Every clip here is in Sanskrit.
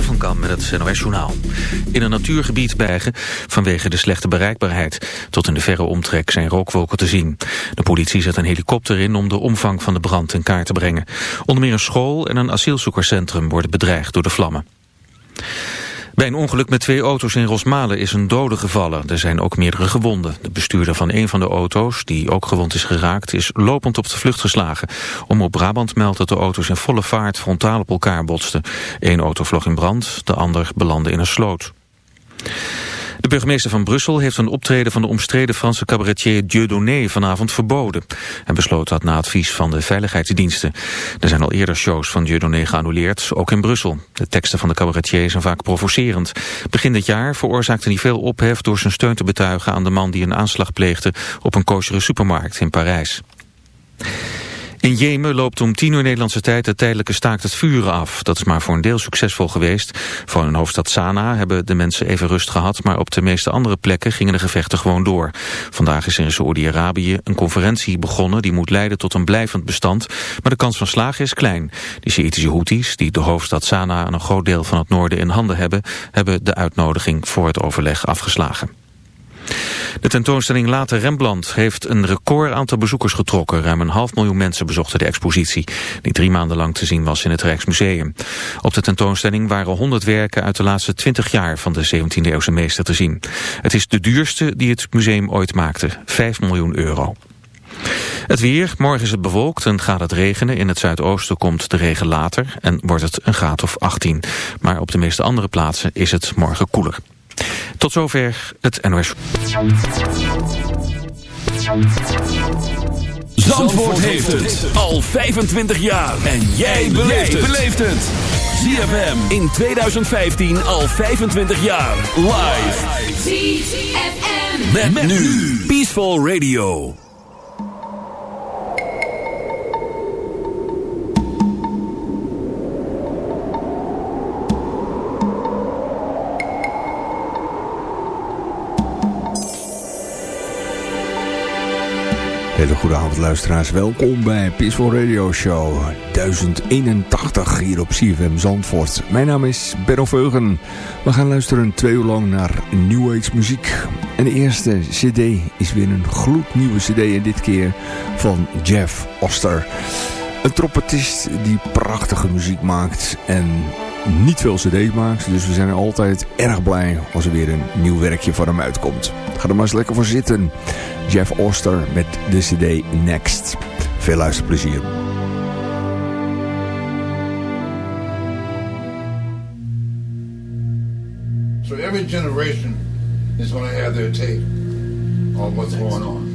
Van met het NOS Journaal. In een natuurgebied Bergen vanwege de slechte bereikbaarheid. Tot in de verre omtrek zijn rookwolken te zien. De politie zet een helikopter in om de omvang van de brand in kaart te brengen. Onder meer een school en een asielzoekerscentrum worden bedreigd door de vlammen. Bij een ongeluk met twee auto's in Rosmalen is een dode gevallen. Er zijn ook meerdere gewonden. De bestuurder van een van de auto's, die ook gewond is geraakt, is lopend op de vlucht geslagen. Om op Brabant meldt dat de auto's in volle vaart frontaal op elkaar botsten. Eén auto vloog in brand, de ander belandde in een sloot. De burgemeester van Brussel heeft een optreden van de omstreden Franse cabaretier Dieudonné vanavond verboden. Hij besloot dat na advies van de veiligheidsdiensten. Er zijn al eerder shows van Dieudonné geannuleerd, ook in Brussel. De teksten van de cabaretier zijn vaak provocerend. Begin dit jaar veroorzaakte hij veel ophef door zijn steun te betuigen aan de man die een aanslag pleegde op een koshere supermarkt in Parijs. In Jemen loopt om 10 uur Nederlandse tijd de tijdelijke staakt het vuren af. Dat is maar voor een deel succesvol geweest. Voor hun hoofdstad Sanaa hebben de mensen even rust gehad... maar op de meeste andere plekken gingen de gevechten gewoon door. Vandaag is in Saoedi-Arabië een conferentie begonnen... die moet leiden tot een blijvend bestand. Maar de kans van slagen is klein. De Sjiitische Houthis, die de hoofdstad Sanaa... en een groot deel van het noorden in handen hebben... hebben de uitnodiging voor het overleg afgeslagen. De tentoonstelling Later Rembrandt heeft een record aantal bezoekers getrokken. Ruim een half miljoen mensen bezochten de expositie, die drie maanden lang te zien was in het Rijksmuseum. Op de tentoonstelling waren honderd werken uit de laatste twintig jaar van de 17e eeuwse meester te zien. Het is de duurste die het museum ooit maakte, 5 miljoen euro. Het weer, morgen is het bewolkt en gaat het regenen. In het zuidoosten komt de regen later en wordt het een graad of 18. Maar op de meeste andere plaatsen is het morgen koeler. Tot zover het NOS. Zandvoort heeft het al 25 jaar. En jij beleeft het. ZFM in 2015 al 25 jaar. Live. ZFM. Met, nu. Peaceful Radio. Hele goede avond luisteraars, welkom bij Peaceful Radio Show 1081 hier op CFM Zandvoort. Mijn naam is Benno Veugen. We gaan luisteren twee uur lang naar New Age muziek. En de eerste cd is weer een gloednieuwe cd en dit keer van Jeff Oster. Een trompetist die prachtige muziek maakt en niet veel cd's maakt. Dus we zijn altijd erg blij als er weer een nieuw werkje van hem uitkomt. Ga er maar eens lekker voor zitten. Jeff Oster met de cd Next. Veel luisterplezier. So every generation is going to have their take on what's going on.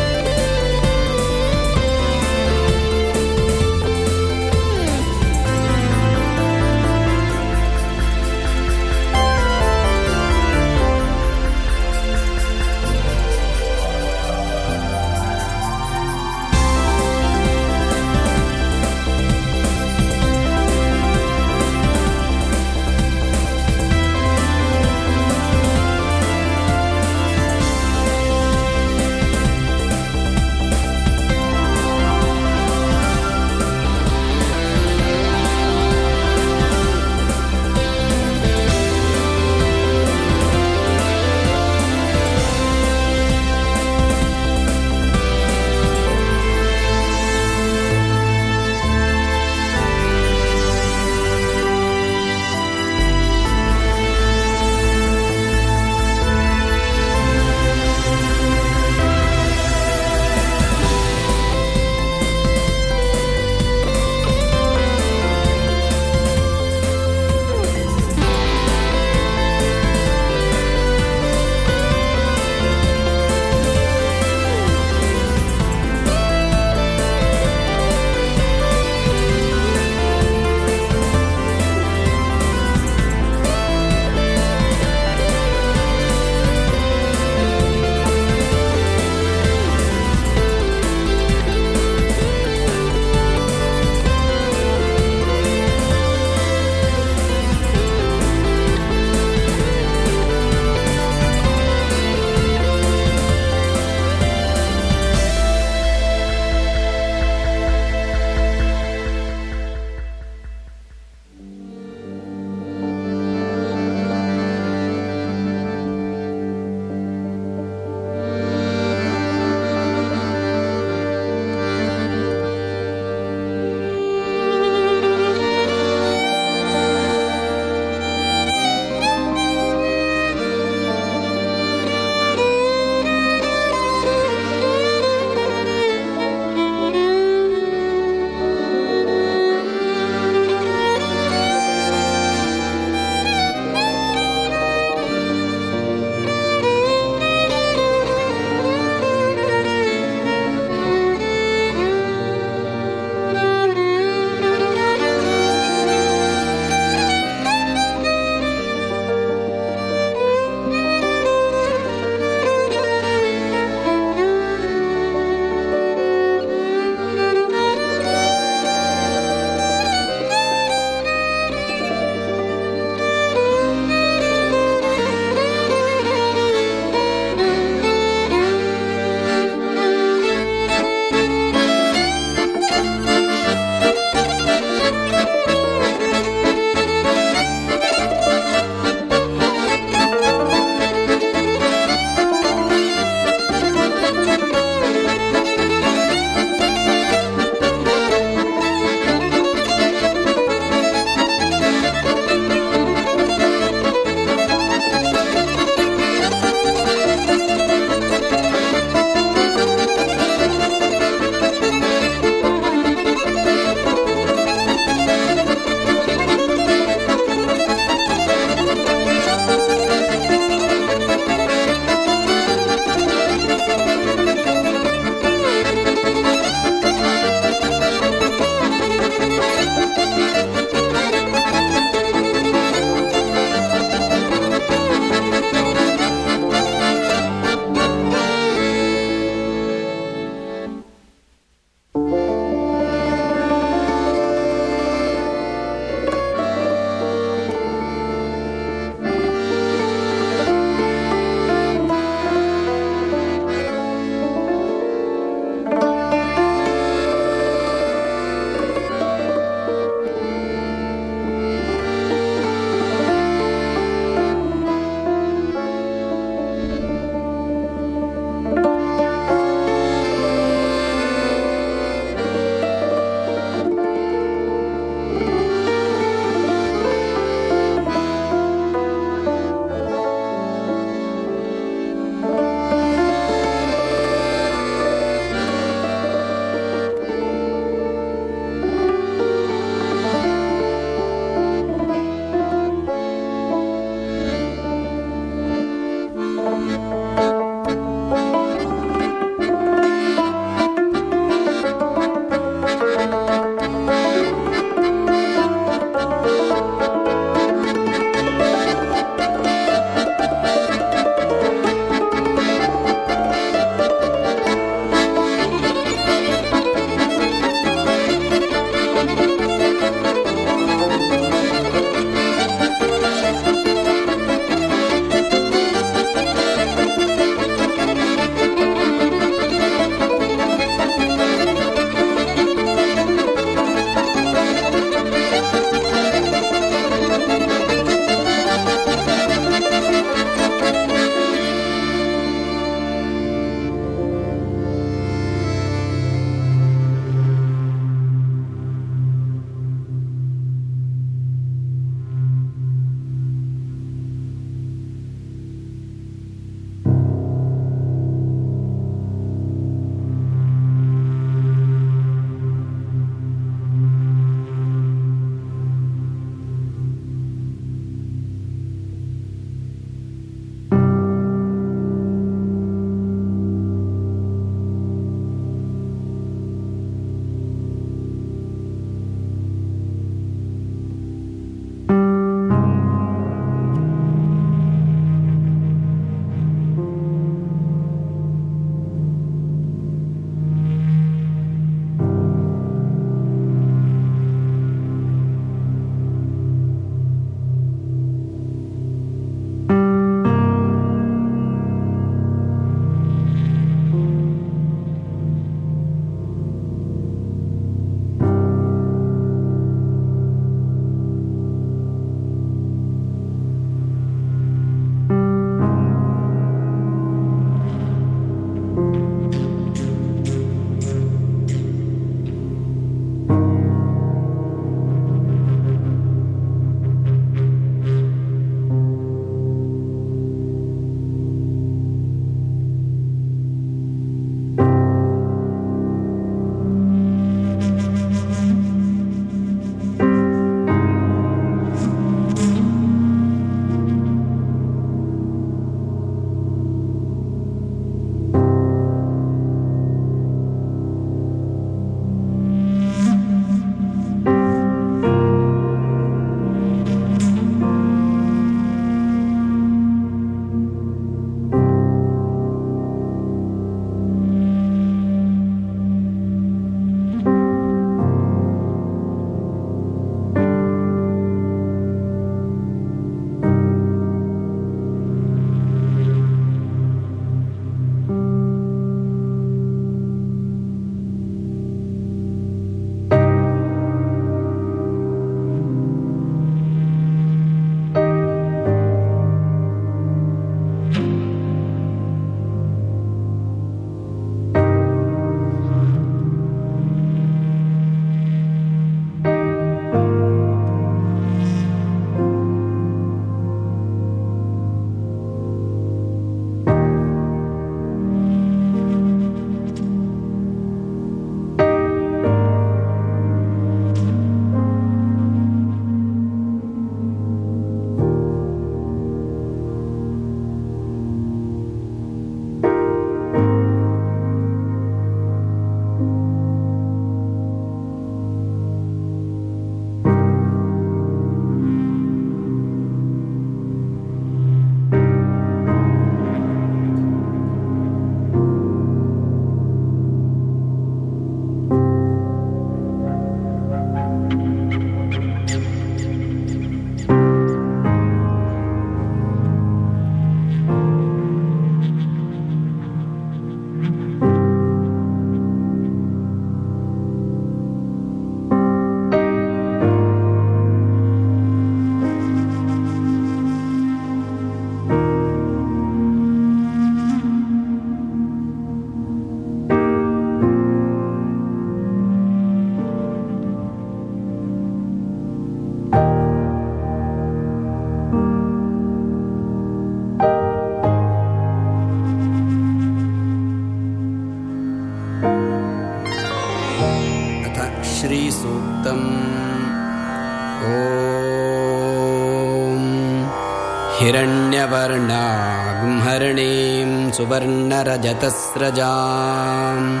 सुवर्णरजतस्रजाम्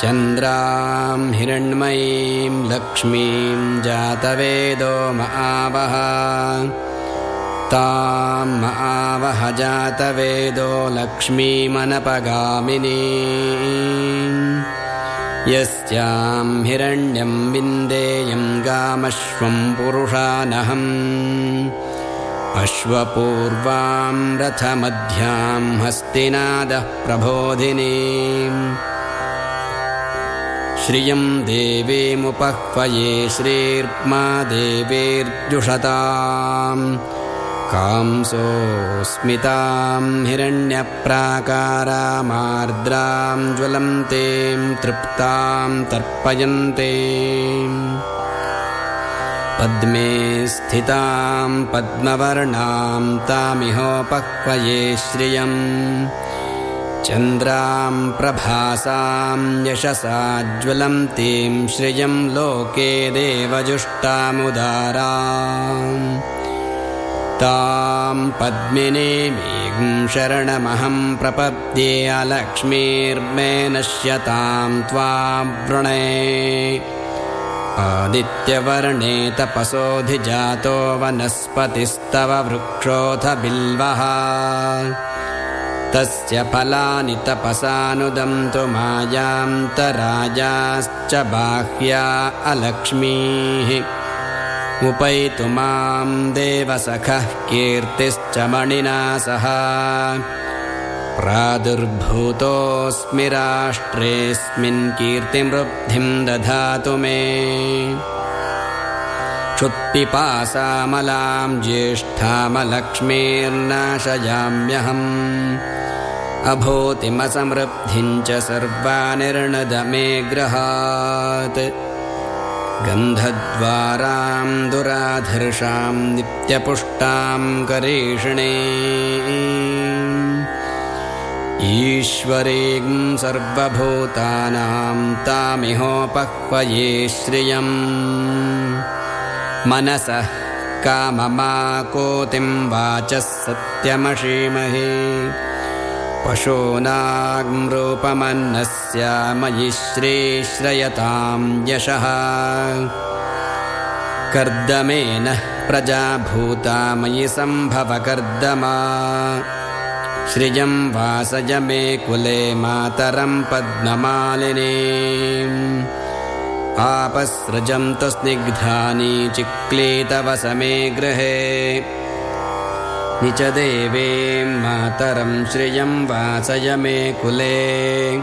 चन्द्रां हिरण्मयीं लक्ष्मीं जातवेदो महावः। तां महावह जातवेदो लक्ष्मीमनपगामिनी। यस्यां हिरण्यं विन्देयं गामश्वं पुरुषानहम् अश्वपूर्वां रथमध्यां हस्तिनादः प्रबोधिनीम्। श्रियं देवीमुपह्वये श्रीर्मा देवीर्जुषताम्। कांसोऽस्मितां हिरण्यप्राकारामार्द्रां ज्वलन्तीं तृप्तां तर्पयन्ते पद्मे स्थितां पद्मवर्णां तामिहोपह्वये श्रियम् चन्द्रां प्रभासां यशसा ज्वलन्तीं श्रियं लोके देवजुष्टामुदारा। तां पद्मिनीमेघं शरणमहं प्रपद्ये अलक्ष्मीर्मे नश्यतां त्वां वृणे आदित्यवर्णे तपसोऽधिजातो वनस्पतिस्तव वृक्षोऽथ बिल्वः। तस्य फलानि तपसानुदन्तु मायान्तराजाश्च बाह्या अलक्ष्मीः। उपैतु मां देवसखः कीर्तिश्च मणिना सह प्रादुर्भूतोऽस्मि राष्ट्रेऽस्मिन् कीर्तिमृद्धिं दधातु मे। क्षुत्पिपासामलां ज्येष्ठामलक्ष्मीर्नाशयाम्यहम्। अभूतिमसमृद्धिं च सर्वानिर्णदमे गृहात् गन्धद्वारां दुराधर्षां नित्यपुष्टां करीषिणे ईश्वरीं सर्वभूतानां तामिहोपह्वये श्रियम्। मनसः काममाकोतिं वाचः सत्यमशीमहि पशूनाग्रूपमन्नस्य मयि श्रीश्रयतां यशः। कर्दमेन प्रजाभूता मयि सम्भवकर्दमा श्रियं वासय मे कुले मातरं पद्ममालिनी। आपसृजन्तु स्निग्धानि चिक्लीतवसमे गृहे। निच देवीं मातरं श्रियं वासय मे कुले।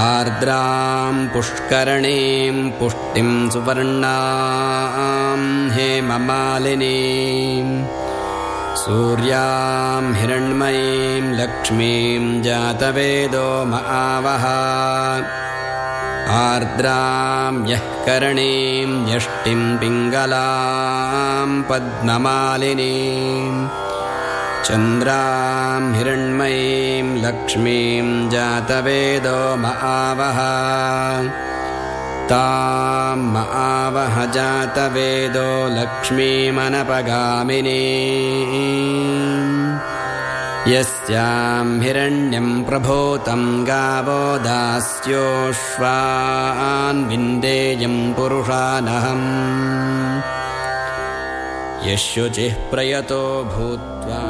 आर्द्रां पुष्करणीं पुष्टिं सुवर्णां हेममालिनीं सूर्यां हिरण्मयीं लक्ष्मीं जातवेदो महावः। आर्द्रां यः करणीं यष्टिं पिङ्गलां पद्ममालिनीं। चन्द्रां हिरण्मयीं लक्ष्मीं जातवेदो महावः तां महावह जातवेदो लक्ष्मीमनपगामिनी। यस्यां हिरण्यं प्रभूतं गावो दास्योश्वान् विन्देयं पुरुषानहम्। यशुचिः प्रयतो भूत्वा